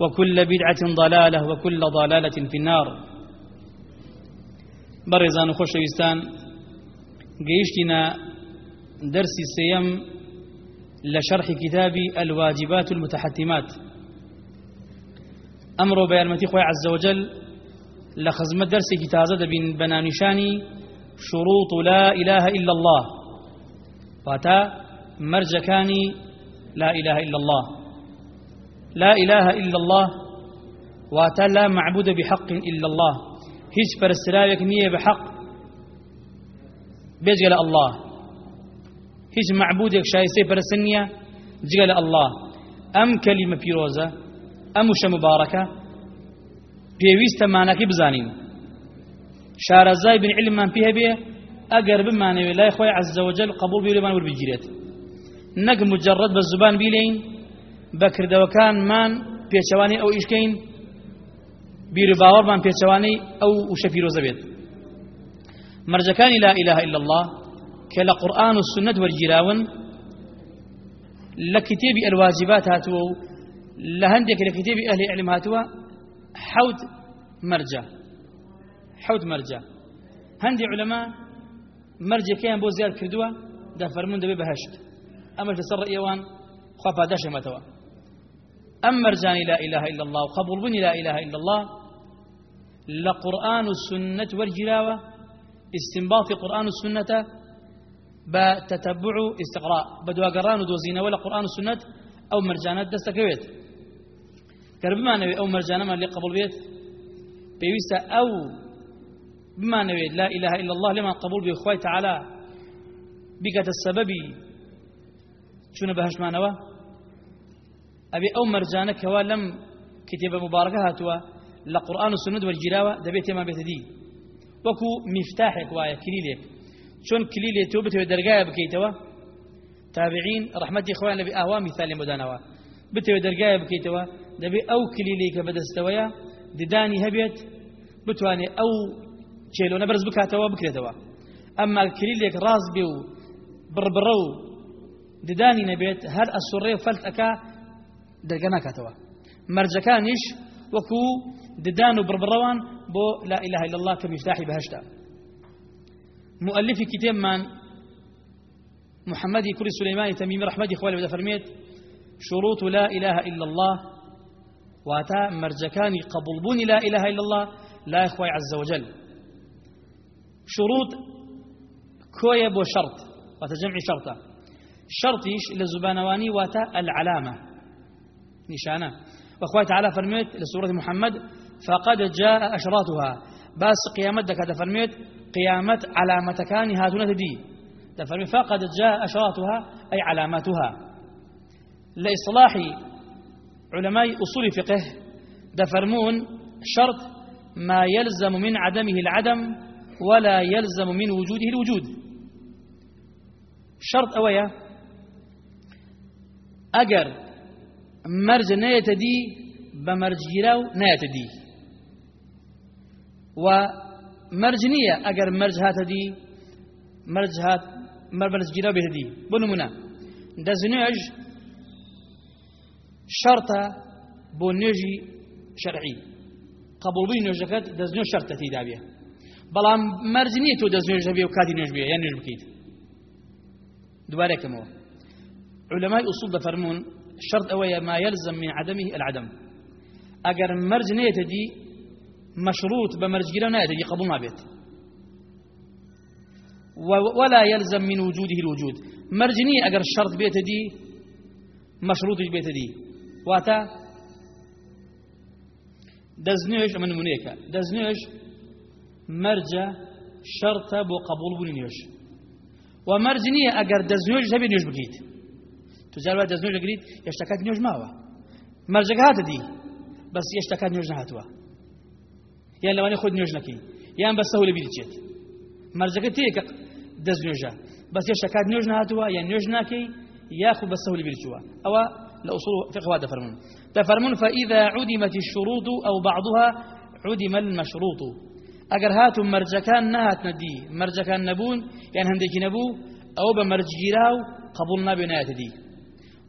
وكل بدعة ضلالة وكل ضلالة في النار. برزان خوشويستان قيشتنا درس السيم لشرح كتاب الواجبات المتحتمات. أمر بيرمتي خوي عز وجل لخزمة درس كتازة بن بنانشاني شروط لا إله إلا الله. واتا مرجكاني لا إله إلا الله. لا إله إلا الله واتا لا معبود بحق إلا الله. هيج فرسلاوك نية بحق. بيجل الله. هيج معبودك شايسي فرسنية جل الله. أم كلمة بيروزة أم وش مباركة؟ پێویستە مانەکەی بزانین شارەزای بن علممان پێ بێ ئەگەر بمانەوێت لای خۆی عزەوەجل قبول بیرێمان وەربگیرێت نەک مجرد بە زوبان بیلین بەکردەوەکانمان پێچەوانی ئەو ئیشکەین بیر باوەڕمان پێچەوانەی ئەو وشە پیرۆزە بێت. مەرجەکانی لا إله إلا الله کە لە قورآن و سنت وەرگیراون لە کتێبی الواجبات هاتووە و لە هەندێک لە کتێبی ئەهلی علم هاتووە حوت مرجع حوت مرجع هندي علماء مرجع كيان بو زياد كردوا دا فرمون دبي بهشت أم مرجاني لا إله إلا الله وقبول بني لا إله إلا الله لقرآن السنة والجلاوة استنباط قرآن السنة بتتبع استقراء. بدوا قرآن ودوزينه ولا قرآن السنة أو مرجانات دستكويت كربمانەوێت ئەو مەرجانەمان لێ قبول بێت پێویستە ئەو بمانەوێت لا إله إلا الله لێمان قبول بێ خی تعالا بیکاتە سەبەبی چونە بەهشمانەوە ئەبێ ئەو مەرجانە کەوا لەم کتێبە مبارەکە هاتووە لە قورآن و سنت وەرگیراوە دەبێت تێمان بێتە دی وەکو میفتاحێک وایە کلیلێک. چۆن کلیلێت تۆ بتەوێت دەرگایە بکەیتەوە؟ تابعین ڕحمەتی خۆیان لەبێ ئاوا میثالی مدانەوە. بتەوێت دەرگایە بکەیتەوە دەبێ ئەو کلیلی کە بەدەستەوەیە ددانی هەبێت بتوانێت ئەو چێلۆنە بەرز بکاتەوە بکرێتەوە. ئەمما کلیلێک ڕاست بێ و بڕبڕە و ددانی نەبێت هەر ئەسوڕێ فەلت ئەکا دەرگە ناکاتەوە مەرجەکانیش وەکو ددان و بڕبڕەوان بۆ لا إله إلا الله کە میفتاحی بەهشتا. مؤلفی کتێبمان محمدی کوری سلەیمانی تەمیمی ڕەحمەتی لێ دەفەرمێت شروط لا إله إلا الله واتا مرجكاني قبول لا إله إلا الله لا إخوة عز وجل. شروط كوية بو شرط واتا جمع شرطة شرطيش لزبانواني واتا العلامة. نشانة. وأخوة تعالى فرميت لسورة محمد فقد جاء أشراطها. باس قيامت دك هذا فرميت قيامت علامة كان هاتونة دي. فرميت فقد جاء أشراطها أي علاماتها. لإصلاح علماء أصول فقه دفرمون شرط ما يلزم من عدمه العدم ولا يلزم من وجوده الوجود. شرط أويا أجر مرج نيتدي بمرج جراو نيتدي و مرج نییە ئەگەر مرج هاتە دی مرج هات مەربەرزگیرە بێت دی. بۆ نمونە. دەزنێژ شەرتە بۆ نوێژی شەرعی. قبولبووی نوێژەکەت دەستنوێ شەرتە تێدا بێ بەڵام مەرج نییە تۆ دەستنوێژ هەبێ و کاتی نوێژ بێ یان نوێژ بکەیت. دوبارێکەمەوە علماء أصول دفرمون شرط أويا ما يلزم من عدمه العدم. أجر مرج نيت دي مشروط بمرج جيرا نيت دي قبول ما بيت. ولا يلزم من وجوده الوجود. مرجني أجر الشرط بيت دي مشروط بيت دي. واتا؟ دزنيش من منيكا دزنيش مرجة شرط بو قبول بنيوش ومرجني أجر دزنيش تبي نيوش بكيت. تجار واحد دزنيش قريت يشتكات نيوش ماوا مرجك هات دي بس يشتكات نيوش نهاتوا يعني لو أنا خد نيوش نكي يعني بس سهولة بيديتشيت مرجك تيك دزنيوجا بس يشتكات نيوش نهاتوا يعني نيوش ناكي ياخذ بس سهولة بيديتشوا أو لأصول فقه هذا فرمون تفرمون فإذا عدمت الشروط أو بعضها عدم المشروط. أجر هاتوا مرجكان نهات ندي مرجكان نبون يعني هنديك نبو أو بمرج جيراو قبولنا بناية دي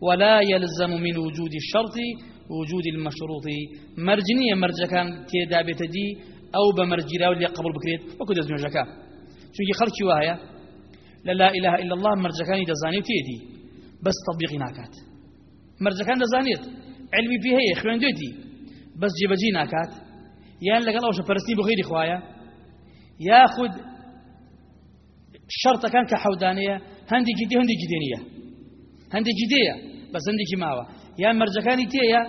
ولا يلزم من وجود الشرط وجود المشروط. مرجنية مرجكان تيدا بتدي أو بمرج جيراو اللي قبول بكريت وكذا زنجكا شو خلقي وهايا لا لا إله إلا الله مرجكان دزاني تيدي. بس تطبيق ناكات. مرجكان دزانيت علمي فيه هي خوين دوتي بس جيبجي ناكات. يان لقال أوش فرسني بغير إخوايا. ياخد شرط كان كحودانية. هندي جدي هندي جدينية. هندي جدية بس هندي جماوة. يا مرجكاني تيا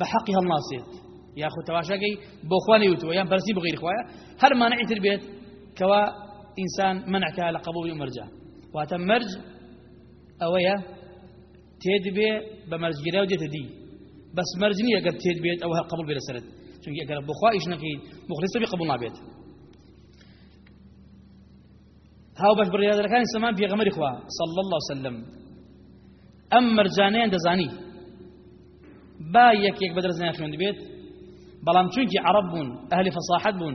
بحقها الناصيت ياخذ تواشاقي بوخواني يوتو يا فرسني بغير إخوايا هر ما نعيت البيت كوا إنسان منعك على قبول مرجع. واتم مرج أويا تيدبي بمرج جراو دي. تدي بس مرجني أقر تيدبي أو قبول بلا سرد چونك أقر بخوا إيش نكيد؟ مخلصة بقبول نابيت هاو باش برياد كان سمان في غمر إخوة صلى الله عليه وسلم. أم مرجانين دزاني با يك يك بدر زنان خوند بيت بلام چونكي عرب بون أهل فصاحت بون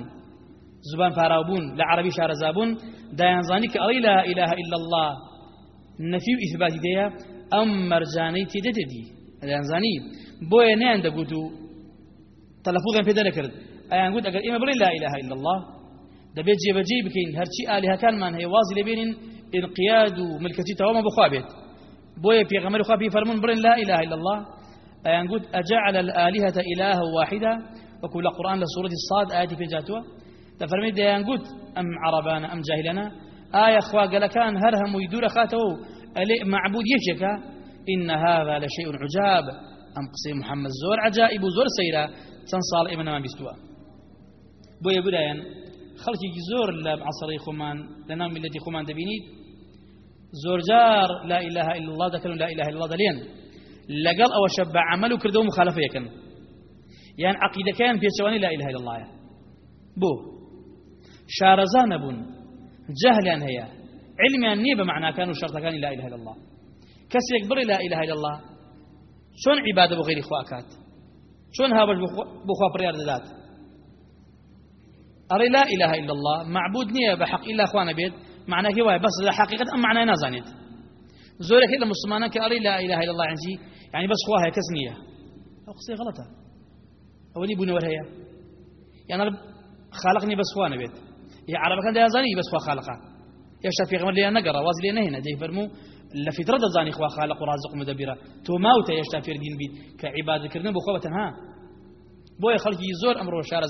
زبان فاراوبون لا عربي شارزابون دايان زاني كأي لا إله إلا الله نفي إثبات ديا أم مرجاني تدددي دايان زاني بويا نيان دقوتو تلفوظا في ذلك أيان قلت أقل إما بلي لا إله إلا الله دبيت جيب جيب كين هرشي آلهة كان من هي وازي لبين انقياد ملكتي توما بخوابت بويا في غمر خوابي فرمون برين لا إله إلا الله. أيان قلت أجعل الآلهة إله واحدة. وكل قرآن لسورة الصاد آية في جاتوا. تفرمي ديان قلت أم عربانا أم جاهلنا. آية أخوا قال كان هرهم ويدور خاتو. ألي معبود يشكا إن هذا لشيء عجاب. أم قصي محمد زور عجائب زور سيرا تنصال إمنا ما بيستوى بويا بدايا زور لا عصري خمان لنا ملتي خمان دبينيد زور جار لا إله إلا الله ذكر لا إله إلا الله دليا لقل أو شبع عملوا كردو مخالفة يكن يعني عقيدة كان في شواني لا إله إلا الله بو. شارزان بون جهلا هي علما نيب معنى كانوا شرط كان لا إله إلا الله. كسي يكبر لا إله إلا الله شون عبادة بغير إخواكات شون هابش بخوا بريار ذات أري لا إله إلا الله معبود نية بحق إلا أخوانا بيت معنى كواي بس لا حقيقة أم معنى نازانيت. زورك إلا مسلمانا كأري لا إله إلا الله عنزي يعني بس أو قصي غلطة. أولي بني ورهيا يعني خالقني بس خوانا بيت. يا عرب كان يزاني بس خوا خالقه يا شافي غمر لي نقرا واز لي هنا دي فرمو لا في ترد زاني خوا خالق ورازق مدبرة. تو ماوت يا شافي دين بيت. كعبادة كرنا بو خوبه ها. بو خلقي زور أمر وشار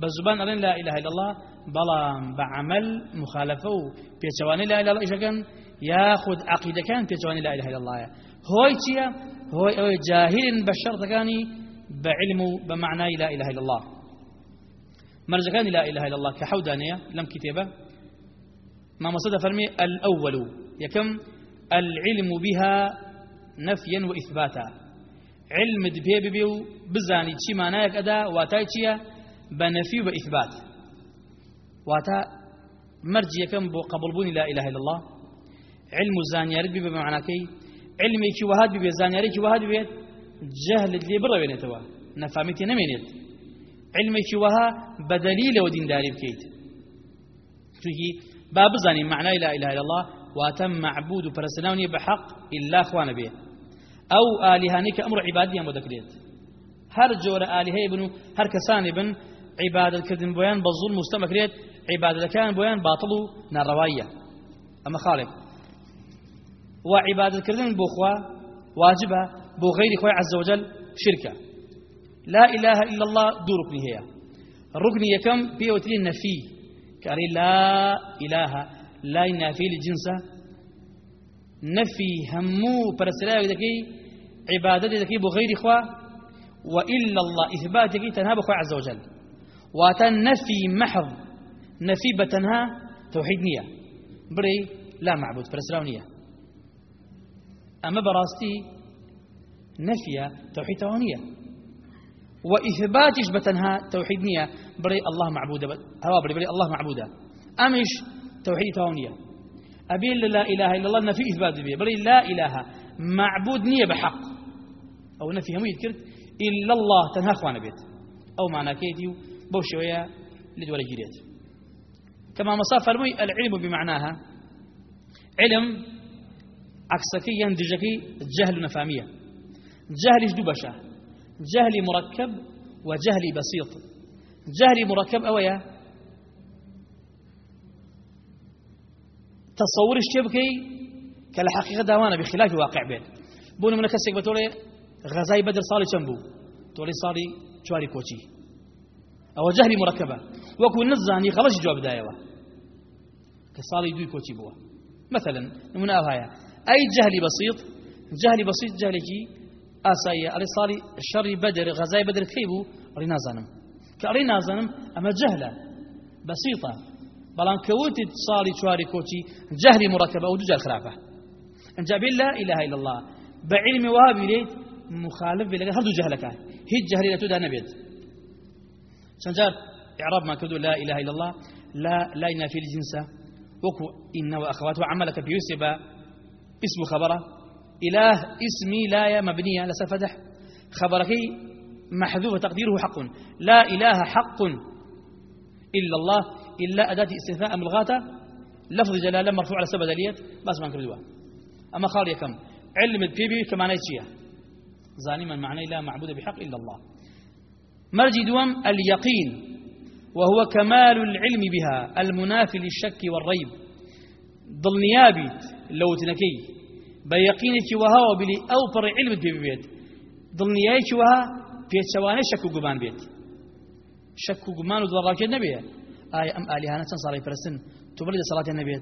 بزبان ألين لا إله إلا الله بلام بعمل مخالفة. بيتشواني لا إله إلا الله ياخذ عقيدة كان بيتشواني لا إله إلا الله. هوي تيا هوي جاهل بشرط كاني بعلم بمعنى لا إله إلا الله. مرجكان لا إله إلا الله كحودانية لم كتابة. ما مصد فرمي الأول يكم العلم بها نفيا وإثباتا. علم دبيب بيو بزاني تشي معناك أدا واتاي تشيا بنفي وإثبات واتا مرجي يكم قبل بوني لا إله إلا الله. علم الزانياري بي بمعنى كي علمي كي وهاد بي زانياري كي وهاد بي جهل اللي برا بينتوا نفهمتي نمينيت علمێکی وەها بە دەلیلەوە دینداری بکەیت چونکی با بزانین معنای لا إله إلا الله. واتم معبود و پەرستناونی بە حەق إلا خوانە بێ ئەو ئالیهانەی کە ئەمڕۆ عیبادیان بۆ دەکرێت هەر جۆرە ئالیهەیە بن و عیبادەتکردن بۆیان بە زوڵ مستەمەکرێت عیبادەتەکان بۆیان باتڵ و ناڕەواییە ئەمە خاڵێک وعبادەتکردن بۆ خوا واجبە بۆ غیری خۆی عز وجل شركة. لا إله إلا الله دو ركني هي. ركني يكم بيوتري النفي. كاري لا إله لا نافي للجنس نفي همو برسلاوي ذكي عبادتي ذكي بغير إخوة. وإلا الله إثبات ذكي تنهى بخوة عز وجل. واتن نفي محض نفي بتنها توحيد نية. بري لا معبود برسلاوي نية. أما براستي نفي توحيد توانية وإثباتش بتنها توحيد نية. بري الله معبودة هوا بري بري الله معبودة أمش توحيد توانية أبي لا إله إلا الله نفي إثبات بيه بري لا إله. معبود نية بحق. أو نفي هم يذكرت إلا الله تنها أخوانا بيت. أو معنى كيديو بوشوية لدولة جريت كما مصاف المي العلم بمعناها علم عكسكي يندجكي جهل نفامية. جهل بشا جهل مركب وجهل بسيط. جهل مركب أويا تصور الشبكي كالحقيقة داوانا بخلاف واقع بين بون من كسك بتولي غزاي بدر صالي شنبو تولي صالي شواري كوتشي. أو جهل مركبة. وكو نزاني خلاص جواب دايوا كصالي دوي بوا. مثلا من هاي أي جهل بسيط؟ جهل بسيط جهلكي ئاساییە ئەڵێ ساڵی شەڕی بەدر غەزای بەدر کەی بوو ئەڵی نازانم. کە ئەڵی نازانم ئەمە جەهلە بەسیطە بەڵام کەوتت ساڵی چواری کۆچی جەهلی مڕەکەبە و دوجار خراپە لا إله إلا الله. بعلم وهاب ليت مخالف بلغة. هردو جهلك؟ هيج جهل لا تدى نبيت سنجار إعراب ما كدو لا إله إلا الله لا لا ينافي الجنس. وكو إن وأخواته وعملك بيوسب اسم خبره. إله اسمي لا مبنية لسر فتح. خبرك محذوف تقديره حق. لا إله حق إلا الله إلا أداة استثناء ملغاة. لفظ جلالة مرفوع على سبب دليت بس ما نكردوها أما خالي كم؟ علم البيبي كما نيتشيه زاني من معنى لا معبود بحق إلا الله. مرجي دوام اليقين وهو كمال العلم بها المنافي للشك والريب. ضل نيابيت لو تنكي بيقينك وها وبلي أوفر علم ببيت ضل نيابيك وها في شواني شك وقمان بيت. شك وقمان وضراك النبي آية أم آلهة نتن صالي فرسن تبرد صلاة النبي.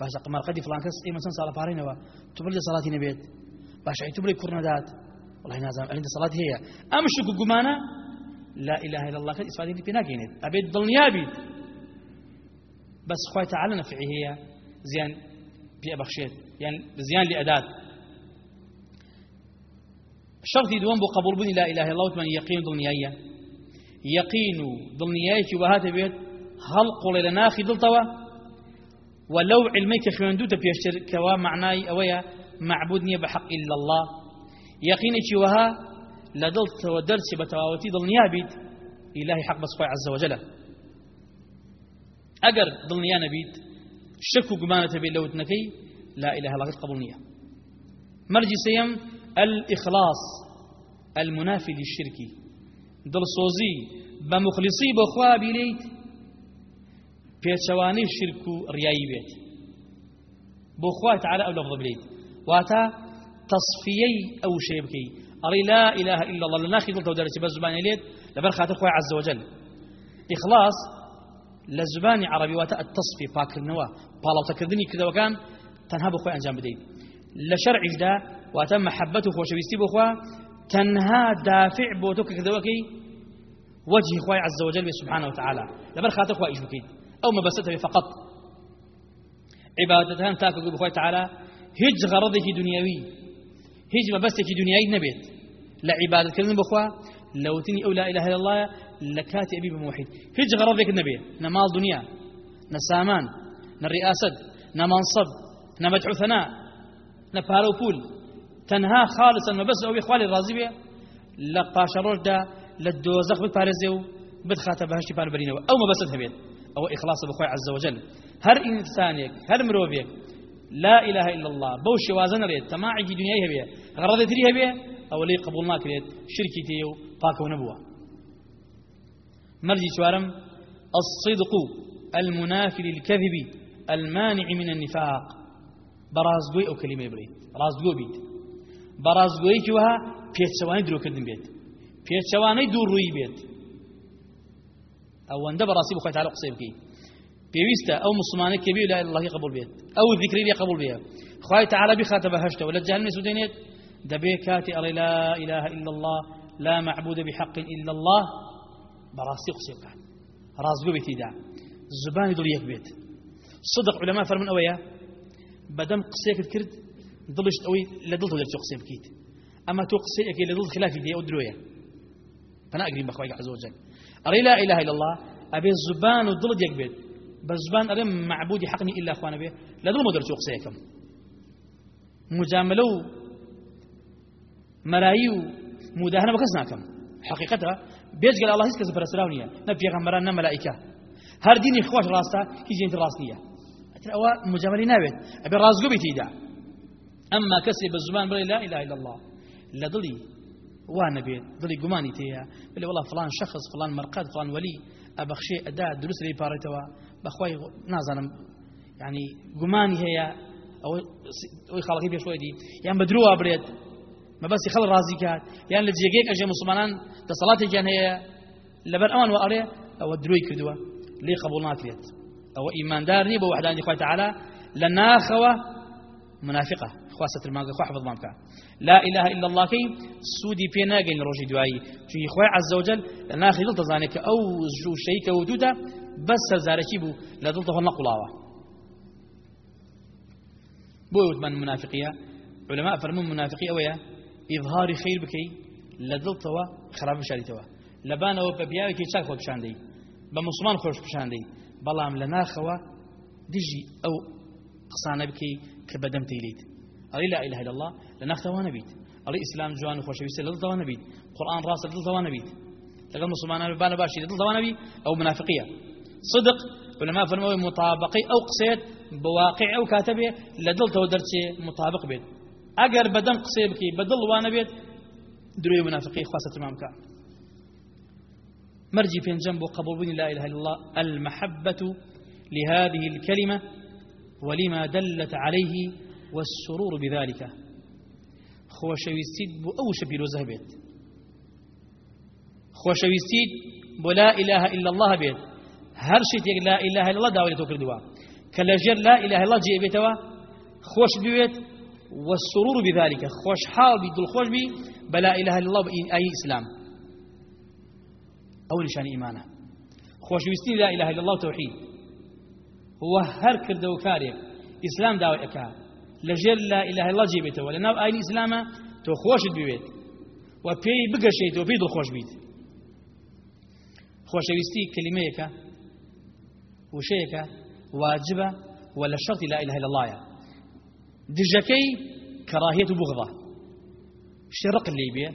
باشا قمار قدي فلان كس إيمان سن صلاة بارينوا تبرد صلاة النبي. باشا تبرد كورنادات والله نازم عند صلاة هي. أمشك قمانا لا إله إلا الله كد إسفادين في ناقينت أبيت ضلني أبيت بس خوي تعالى نفعي هي. زيان في أبخشيت يعني زيان لأداة. شرطي دوام بو قبول بني لا إله إلا الله وتمن يقين ضلنيايا يقين ضلنيايك وهذا بيت. خلق لناخي دلتوا ولو علميك خوندو تبيشتر كوا معناي أويا معبودني بحق إلا الله. وها؟ لدلت ودرس بتواوتي ضل نيابيت إلهي حق بس عز وجل. أجر ضل نيانا بيت شك قمانة بي لو تنكي؟ لا إله إلا الله قبول نية مرجي سيم الإخلاص المنافي للشرك. ضل صوزي بمخلصي بخوا بليت بيتشواني الشرك رياي بيت. بخوا تعالى أو لفظ بليت واتا تصفيي أو شيء بكي. أري لا إله إلا الله. لناخي قلت ودرسي بزبان إليت. لبر خاطر خوي عز وجل. إخلاص لزبان عربي واتا التصفي باكر نوا. بالاو تكردني كذا وكان تنهب خوي أنجام بدين. لشرع جدا واتا محبته خوش بيستي بخوا. تنها دافع بوتوك كذا وكي. وجه خوي عز وجل سبحانه وتعالى. لبر خاطر خوي إيش بكي. أو ما بسته فقط. عبادتها تاكل بخوي تعالى. هج غرضك دنيوي بستك دنياي نبيت لا عبادة كلمة بخوا لو تني أو لا إله إلا الله لكات أبي بموحد هج غرضك النبي نمال دنيا نسامان نرئاسد نمنصب نمدحو ثناء نبارو بول تنها خالصا ما بس أو إخوالي الرازبية لقاش روج دا لە دۆزەخ بپارێزێ و بتخاتە بەهشتی پاربەرینەوە. ئەو مەبەست هەبێت. ئەوە وجل هەر ئینسانێک هەر مرۆڤێک لا إله إلا الله. بو شوازن ريت. تماعي دنيا هبيه. غرض تري هبيه. أو لي قبول ما كريت شركي تيو. باكو نبوة. مرجي شوارم. الصدق المنافي للكذب المانع من النفاق. برازقوي أو كلمة بريد رازقوي بيت. برازقوي كوها بيت شواني درو كردن بيت. بيت شواني دور روي بيت. أو أن دبر راسي بخوي تعالى قصيبكي بيويستا أو مسلمانك كبير لا الله قبول بيت أو ذكري لي قبول خوي تعالى بخاتب هشته ولا جهنم سودينيت دبي كاتي أري لا إله إلا الله لا معبود بحق إلا الله. براسي قصيبك رازقو بيتي زباني دول يك بيت صدق علماء فرمن أويا بدم قصيك كرد ضلشت أوي لدلت ودرت قصيب كيت أما تو قصيك لدلت خلافي دي أو درويا فأنا أقرب بخويك عز وجل أري لا إله إلا الله أبي الزبان ودلت يك بيت بزبان أري معبودي حقني إلا أخوانا به لدل ما درت قصيكم. مجاملو مرايو مداهنة بكسناكم. حقيقتها بيج قال الله كذا برسراونية نبي غمران نم ملائكة. هر ديني خوش راستا هيجي انت راسنية أو مجاملي نابت. أبي رازقو بيتيدا أما كسي بالزبان بلي لا إله إلا الله. لدلي وأنا بيت ضلي قماني تيا. بلي والله فلان شخص فلان مرقد فلان ولي. أبخشي أداء دروس لي بارتوا بخوي نازنم. يعني قماني هي أو أو خلقي بشوي دي يعني بدروا بريد. ما بس يخل رازي كات. يعني لجيجيك أجي مسلمان كان هي لبر أمان وأري أو دروي كدوا لي قبول ناكريت أو إيمان دارني بو وحداني خوي تعالى. لناخوة منافقة. خواسة الماغة خو حفظ مامك لا إله إلا الله كي سودي بينا جين روجي دواي شو خوي عز وجل لناخي دلت زانك أو جو شيك ودودا بس زاركي بو لدلته النقلاوة بو من منافقية. علماء فرمون منافقية ويا؟ إظهار خير بكي. لدلتوا خراب بشاريتوا لبانەوە بە پیاوێکی چاک خۆ پیشاندەی بە مسلمان خۆش پیشاندەی بەڵام لە ناخەوە دژی ئەو قسانە بکەی کە بەدەم تیلیت ئەڵی لا إله إلا الله لە ناختەوە نەبیت ئەڵی ئیسلام جوان و خۆشەویستە لە دڵتەوە نەبیت قورآن ڕاستە دڵتەوە نەبیت لەگەڵ مسلمانان بانە باشی لە دڵتەوە نەبی ئەو منافقیە صدق ولما فرموا مطابقي أو قصيد بواقع أو كاتبه لدل تو مطابق بيت. أجر بدن قصيبك بدل وأنا بيت دروي منافقي خاصة تمامك مرجي في جنب قبول لا إله إلا الله المحبة لهذه الكلمة ولما دلت عليه والسرور بذلك. خو شويستيد بو أو شبير زهبيت خو شويستيد بو لا إلا الله بيت. هر شيء لا إله إلا الله داولي توكر دوا كالجر لا إله إلا الله جي بيتوا خوش بيت والسرور بذلك. خوش حال بيد الخوش بي بلا إله إلا الله أي إسلام. أو نشان إيمانه. خوش بيستي لا إله إلا الله توحيد. هو هر كردو كاريك. إسلام داوي أكا. لجر لا إله إلا الله جيبته ولناو أين إسلام تو خوش بيت وبي بقشيت وبي دل خوش بيت. خوش بيستي وشيك واجبة ولا شرط لا إله إلا الله دجكي كراهية بغضة شرق الليبية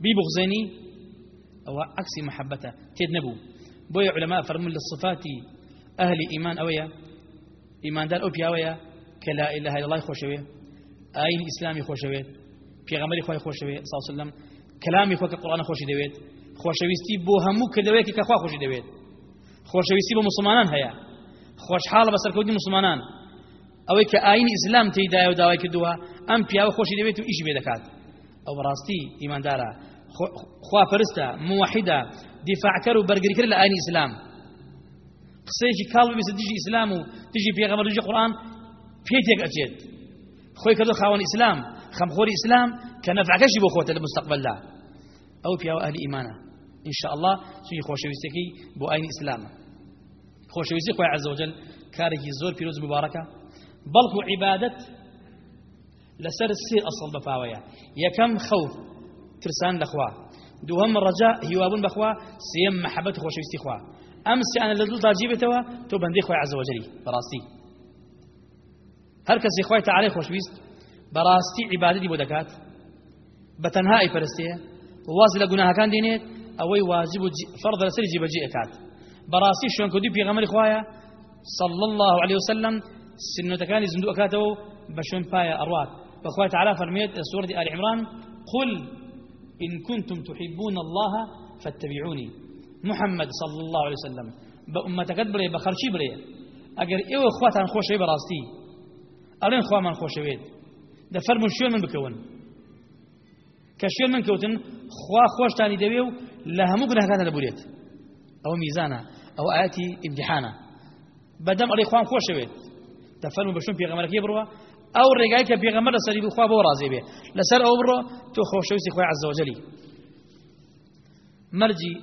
بيبغزني أو عكس محبته تيد نبو. بوي علماء فرمون للصفات أهل إيمان أويا إيمان دار أوبيا أويا كلا إله إلا الله خوشوية آين إسلامي خوشوية في غمري خوي خوشوية صلى الله عليه وسلم كلامي خوك القرآن خوش دويت خوشويستي بو همو كدويك خوش خوشويستي بو مسلمانان هيا خوش حال بسر كودي مسلمانان. ئەوەی کە ئاینی ئیسلام تێدایە و داوای کردووە ئەم پیاوە خۆشی دەوێت و ئیش بێ دەکات. ئەو بەڕاستی ئیماندارە. خواپەرستە موحیدە دیفاعکەر و بەرگریکرد لە ئاینی ئیسلام. قسەیەکی کاڵ ببیستە دژی ئیسلام و دژی پێغەمبەر دژی قورآن پێ تێک ئەچێت. خۆی کردو خاوەن ئیسلام خەمخۆری ئیسلام کە نەفعەکەشی بۆ خۆتە لە مستەقبەلدا ئەو پیاوە ئیمانە. إن شاء الله سوی خۆشەویستێکی بۆ ئاینی ئیسلامە خۆشەویستی خۆی عز وجل کارێکی زۆر پیرۆز مبارەکە. بەڵکو عیبادەت لەسەر سێ ئەسڵ بەفاوەیە یەکەم خەوف ترسان لەخوا. دووەم ڕەجا هیوابوون بەخوا. سێم محەبەت خۆشەویستی خوا. ئەم سیانە لە دڵدا جیبێتەوە تۆ بەندەی خۆی عەزەوەجەلی بەڕاستی. هەر کەسی خۆی تەعالی خۆشویست بەڕاستی عیبادەتی بۆ دەکات. بە تەنها ئەیپەرستێ واز لە گوناهەکان ئەوەی واجب فرض لەسەر جێبەجێ ئەکات بەڕاستی شوێنکردی پێغەمەری خوایە صلى الله عليه وسلم سنتكان زندو أكاتو بشون بايا أروات فأخوات تعالى فرميت سورة آل عمران قل إن كنتم تحبون الله فاتبعوني. محمد صلى الله عليه وسلم بأمتك بري بخرشي بري أجر إيو إخواتان خوش براستي ألين إخوة من خوش بيت. ده فرمون شو من بكون. كشيء من كوتن خوا خوش تاني دبيو لها مقنع كان لبوليت أو ميزانة أو آتي امتحانة. بەدەم ئەڵی خوان خۆشەوێت دەفەرمو بەشون پێغەمەرەکەی بڕوە ئەو ڕێگای کە پێغەمەر لە سەری بخوا بۆ ڕازێ بێ لەسەر ئەو بڕۆ تۆ خۆشەویستی خۆی عەزەوجەلی مەرجی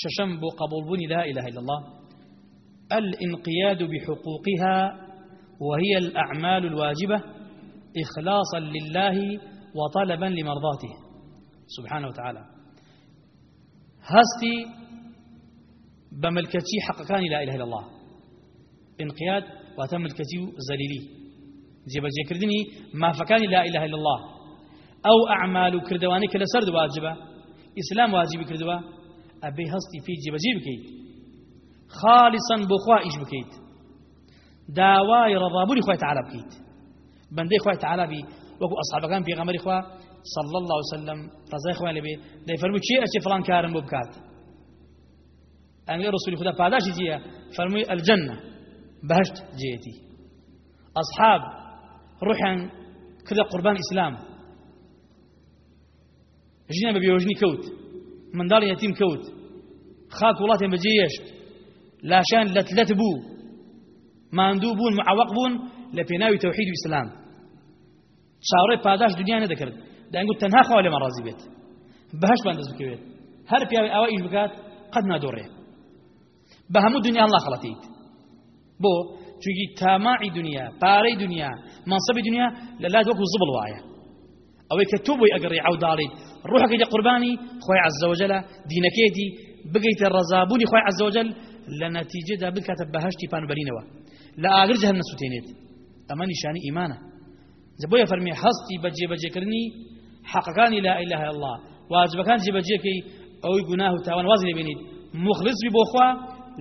شەشەم بۆ قبولبوونی لا إله إلا الله. الانقياد بحقوقها وهي الأعمال الواجبة إخلاصا لله وطلبا لمرضاته. سبحانه وتعالى. هستي بملكتي حقكان لا إله إلا الله. انقياد الكتيو زليلي جيب كردني ما فكان لا إله إلا الله. أو أعمال كردواني كلا سرد واجبة إسلام واجب كردوا. أبي هستي في جيب جيب كيت خالصا بخوا إيش بكيت. داواي رضابوني خوي تعالى بكيت. بندي بي. وكو أصحاب كان في غمر إخوة. صلى الله عليه وسلم رضا إخوة لبي دا يفرمو شيء أشي فلان كارم ببكات أن رسول خدا فاداش جيه فرمي الجنة بهشت جيتي أصحاب روحا كذا قربان إسلام جينا ببيوجني كوت من دار يتيم كوت خاك ولاتي بجيشت لا شان لتلت بو ما اندوبون معوق بون لبناوي توحيد وإسلام شاوري پاداش دنيا ندكرت دا نقول تنها خوالي من رازي بيت بهش باندز بكويت هر بياوي اوائي بكات قد نادوره بهمو دنيا الله خلطيت بۆ چونکی تاماعی دنیا پارەی دنیا منصبی دنیا لە لات وەکو زبڵ وایە. ئەوەی کە تۆ بۆی ئەگەڕی عوداڵیت ڕوحەکەی لە قوربانی خۆی عزەوەجەلە دینەکەیەتی بگەیتە ڕەزابوونی خۆی عزەوەجەل لە نەتیجەدا بکاتە بەهشتی پانوبەرینەوە لە ئاگر جەهەن نەسووتێنێت ئەمە نیشانی ئیمانە. بۆیە فەرمی هەستی بەجێبەجێکردنی حەقەکانی لا إله إلا الله. واجبەکان جێبەجێکەی ئەوەی گوناه و تاوان وازی لێبێنیت مخلص بی بۆ خوا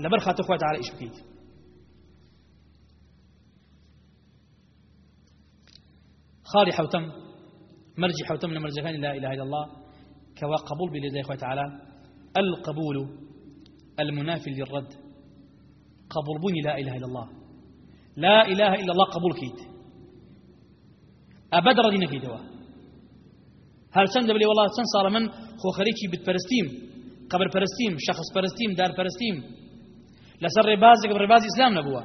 لەبەر خاتە خوا تعالی ئیش بکەیت خالي حوتم لمرجكان لا إله إلا الله. كوا قبول بالله إخوة تعالى القبول المنافي للرد. قبول بني لا إله إلا الله. لا إله إلا الله قبول كيت. أبدر دينك كيتوا سند بلي والله سن صار من خو خريكي بتبرستيم قبر برستيم شخص برستيم دار برستيم لسر ربازك قبر رباز إسلام نبوة.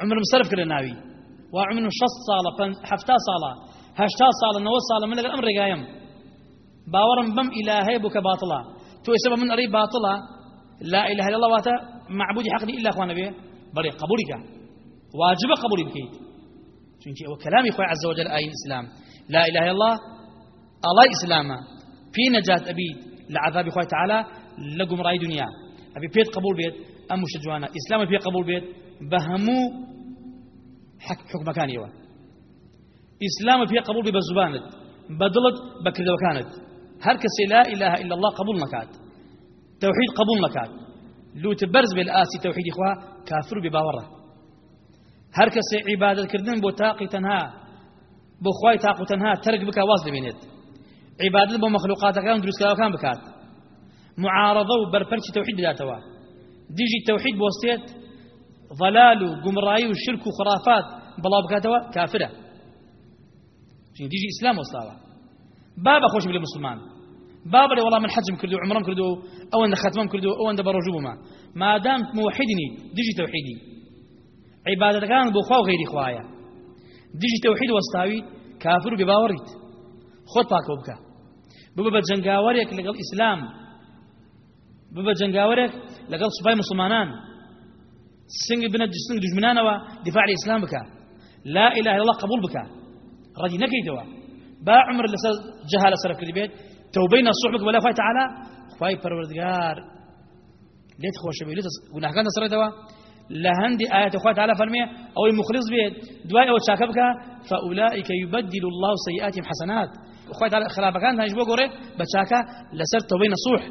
عمر مصرف كل الناوي وعمر شص صالة حفتا صالة هشتا صالة نو صالة من الأمر قايم. باورم بم إلهي بك باطلا. تو سبب من أري باطلا. لا إله إلا الله واتا معبود حقني إلا أخوانا به بري قبولك واجب قبولي بكيت. چونكي هو كلامي خوي عز وجل آي الإسلام لا إله إلا الله الله إسلاما في نجاة أبي لعذاب خوي تعالى لقم رأي دنيا. أبي بيت قبول بيت أم شجوانا إسلام في قبول بيت بهمو حكم كانيوا إسلام في قبول بزبانت بدلت بكر وكانت هر كسي لا إله إلا الله قبول مكات توحيد قبول مكات لو تبرز بالآسي توحيد إخوة كافر بباوره هر كسي عبادة كردن بو تاقي تنها بو خواي تاقو تنها ترك بك واز بو مخلوقات كان دروس كان بكات. معارضة وبربرش توحيد بداتوا. ديجي التوحيد بوستيت ضلال وقمراي وشرك وخرافات بلا بكاتوا كافرة ديجي إسلام وصلاة بابا خوش بلي مسلمان. لي والله من حجم كردو عمرم أو أن ختمم كردو أو أن برجوب ما ما دام موحدني ديجي توحيدي عبادة كان بخوا وغيري خوايا ديجي توحيد وستاوي كافر بباوريت خود باكو ببا جنگاوريك لقل إسلام ببا جنگاوريك لقل صباي مسلمانان. سنگ بنج سنگ دجمنانوا دفاع الإسلام بك لا إله إلا الله قبول بك رجي نكيتوا با عمر لسا جهال سرف كذبيت توبين الصحبك ولا فاي تعالى فاي پروردگار ليت خوش بي ليت گناه كان سرتوا لهندي آيات أخوات تعالى فرمي أو المخلص بيت دواء أو تشاكبك فأولئك يبدل الله سيئاتهم حسنات. أخوات تعالى خلافة كانت هنجبوا قوري بتشاكا لسر توبين الصوح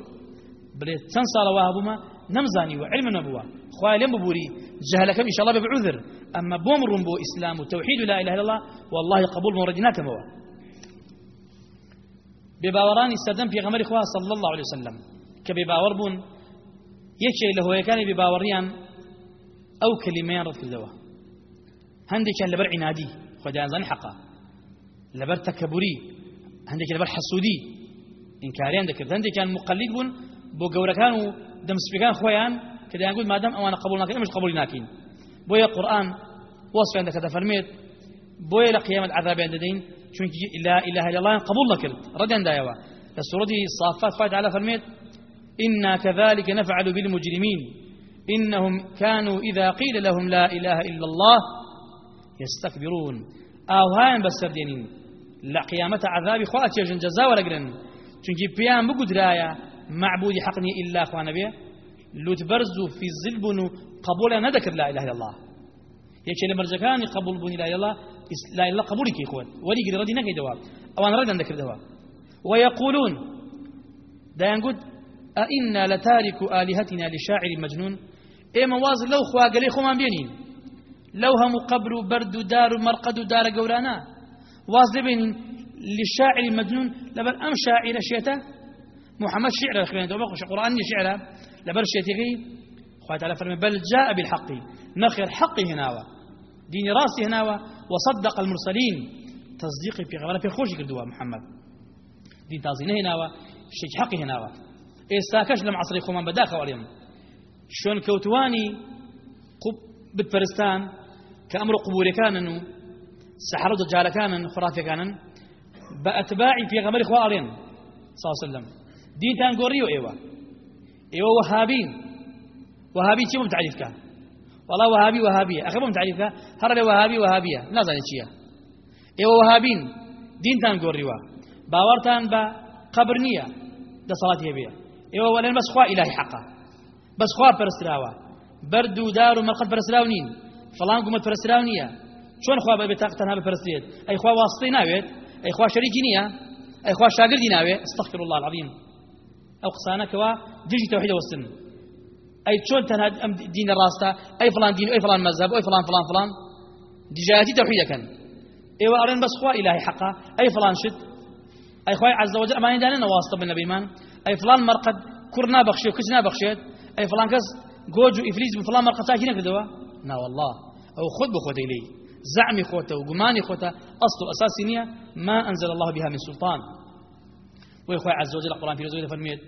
بلێ چەند ساڵەوە هەبوومە نەمزانی و علم نەبووە. خوای لێم ببووری جهلەکەم ئیشەڵا بە بعذر ئەمە بۆم ڕوون بۆ ئیسلام لا إله إلا الله والله قبول مۆڕەدی ناکەمەوە. بێباوەڕانی سەردەم پێغەمەری خوا صلی الله عليه وسلم کە بێباوەڕ بوون یەکێک لە هۆیەکانی بێباوەڕیان ئەو کلمەیان ڕەت کردەوە. هەندێکیان لەبەر عنادی خۆدایانزانی حەقا. لەبەر تەکەبوری هەندێک لەبەر حەسوودی ئینکاریان دەکرد هەندێکیان مقلید بوون بۆ گەورەکان و دەمسپەکان خۆیان کە دەیانگوت مادەم ئەوانە قبول ناکەن ئەمەش قبولی ناکەین بۆیە قورآن وەصفیان دەکەتە فەرمێت بۆیە لە قیامەت عذابیان دەدەین چونکی لا إله إلا الله قبول نكرد ردن دايوا. لسورة الصافات فايد على فرميت. إنا كذلك نفعل بالمجرمين. إنهم كانوا إذا قيل لهم لا إله إلا الله يستكبرون. أو هاين بسردينين لا قيامة عذاب خواتي جن جزاء ولا قرن چونکی پیان بقدرايا معبود حقني إلا أخوانا بيه لوت برزو في الزلبن قبول ندكر لا إله إلا الله. يكي لمرجكاني قبول بني لا إله إلا الله لا يا ولي قد ردي نكي دواب. أو أنا ردنا ذكر دواب ويقولون دايان قد أئنا لتارك آلهتنا لشاعر مجنون. إيه مواز لو خوا قلي خو من بينين لو هم قبر برد دار مرقد دار قولانا واز بينين للشاعر المجنون لبل أم شاعر شيته محمد شعر أخواني دوبا خوش قرآن شعره. لبل شيتي خوات على فرمي بل جاء بالحق. نخر حقي هناوة دين راسي هناوة وصدق المرسلين. تصديقي في غوانا في خوشي كردوا محمد. دين تازينه هناوة شيء حقي هناوة ئێستاکەش لەم عسری خۆمان بەداخەوەڵێم شوێن کەوتوانی بتپەرستان کە ئەمڕۆ قوبورەکانن و سەحرە و جارەکانن خرافەکانن بە ئەتباعی پێغەمەری خوا ئەڵێن ساسلم دینتان گۆڕی و ئێوە ئێوە وهابین وهابی چی بم تعریفکە والله وهابي وهابية أخي بم تعريفها هر لي وهابي وهابية لا زاني چيا إيوه وهابين. دين تان قريوا باورتان با قبر نية. ده صلاة هبية إيوه ولين بس خوا إلهي حقا. بس خوا برسراوا برد ودار ومرقد برسراونين فلان قمت ببتاق تنها ببرسريت أي خوا واسطي ناويت أي خوا شريكي نية أي خوا شاقردي ناوي استغفر الله أو قصانك وا دجي توحيد والسن أي شون تنها دين الراستا أي فلان دين أي فلان مذهب أي فلان فلان فلان؟ دجاجي توحيد كان إيوه أرين بس خوا إلهي حقا أي فلان شد أي خواي عز وجل يدانا واسطة بالنبي مان أي فلان مرقد كرنا بخشي وكسنا بخشيت أي فلان كس جوج وإفليس بفلان مرقد ساكنين كدوا نا والله. أو خذ زعمي خوته وقماني خوته أصل نية ما أنزل الله بها من سلطان. ويخوي عز وجل القرآن في رزوله فرميت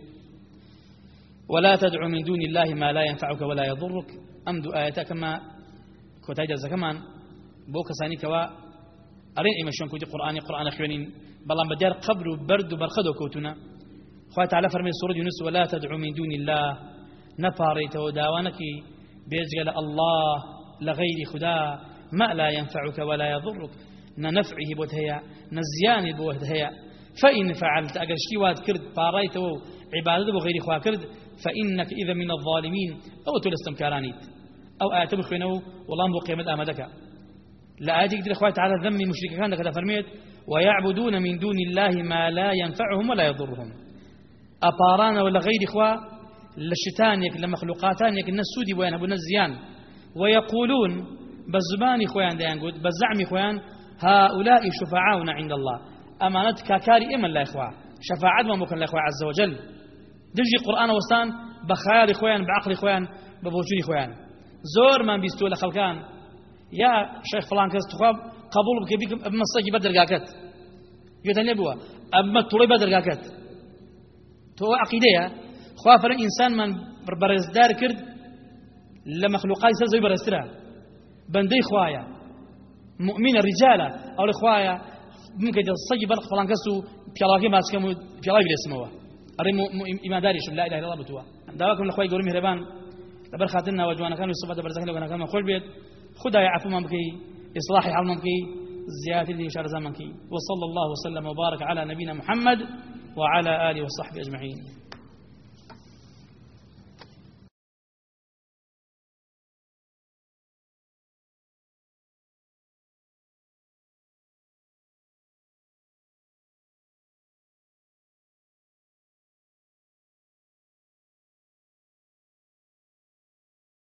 ولا تدعو من دون الله ما لا ينفعك ولا يضرك. أمد آياتك كما كوتايدا زكمان بو كساني كوا أرين إما شون كوتي قرآني قرآن خوانين بلان بديار قبر وبرد وبرخد وكوتنا خواه تعالى فرمي سورة يونس ولا تدعو من دون الله. نفاريت وداوانك بيجغل الله لغير خدا. ما لا ينفعك ولا يضرك. ننفعه بوتهيا نزيان بوتهيا فإن فعلت أقل شيوات كرد فاريت عبادته بغير خواه كرد فإنك إذا من الظالمين أو تلستم كارانيت أو آتم خينو والله مو قيمة آمدك لا آيات يقدر أخوات تعالى ذم مشرك كان كذا فرميت ويعبدون من دون الله ما لا ينفعهم ولا يضرهم. أبارانا ولا غير إخوة لشتانيك لمخلوقاتانيك النسودي وين أبو نزيان ويقولون بزبان إخوان ديان قد بزعم إخوان هؤلاء شفعاؤنا عند الله. أمانت كاكاري إمن لا إخوة شفاعة ما ممكن لا إخوة عز وجل. دجي قرآن وستان بخيال إخوان بعقل إخوان ببوجود إخوان زور من بيستو لخلقان يا شيخ فلان كز تخاب قبول بك بك أما الصيج بدر قاكت يوتن يبوا أما طولي بدر قاكت تو عقيدة خواه فلان إنسان من برزدار كرد سزوي برزترا بندي خوايا. مؤمن الرجال أو الخوايا ممكن الصيج بلق فلان كسو بيلاقي ما سكمو بيلاقي بلا اسمه. أري إيمان داري شو؟ لا دعواكم الأخوة يقولون مهربان. لبر خاتنا وجوانا كانوا يصبح برزخنا وكنا كانوا خل بيت خدا يعفو ممكي إصلاح حال ممكي زيادة اللي شار زمنكي وصلى الله وسلم وبارك على نبينا محمد وعلى آله وصحبه أجمعين.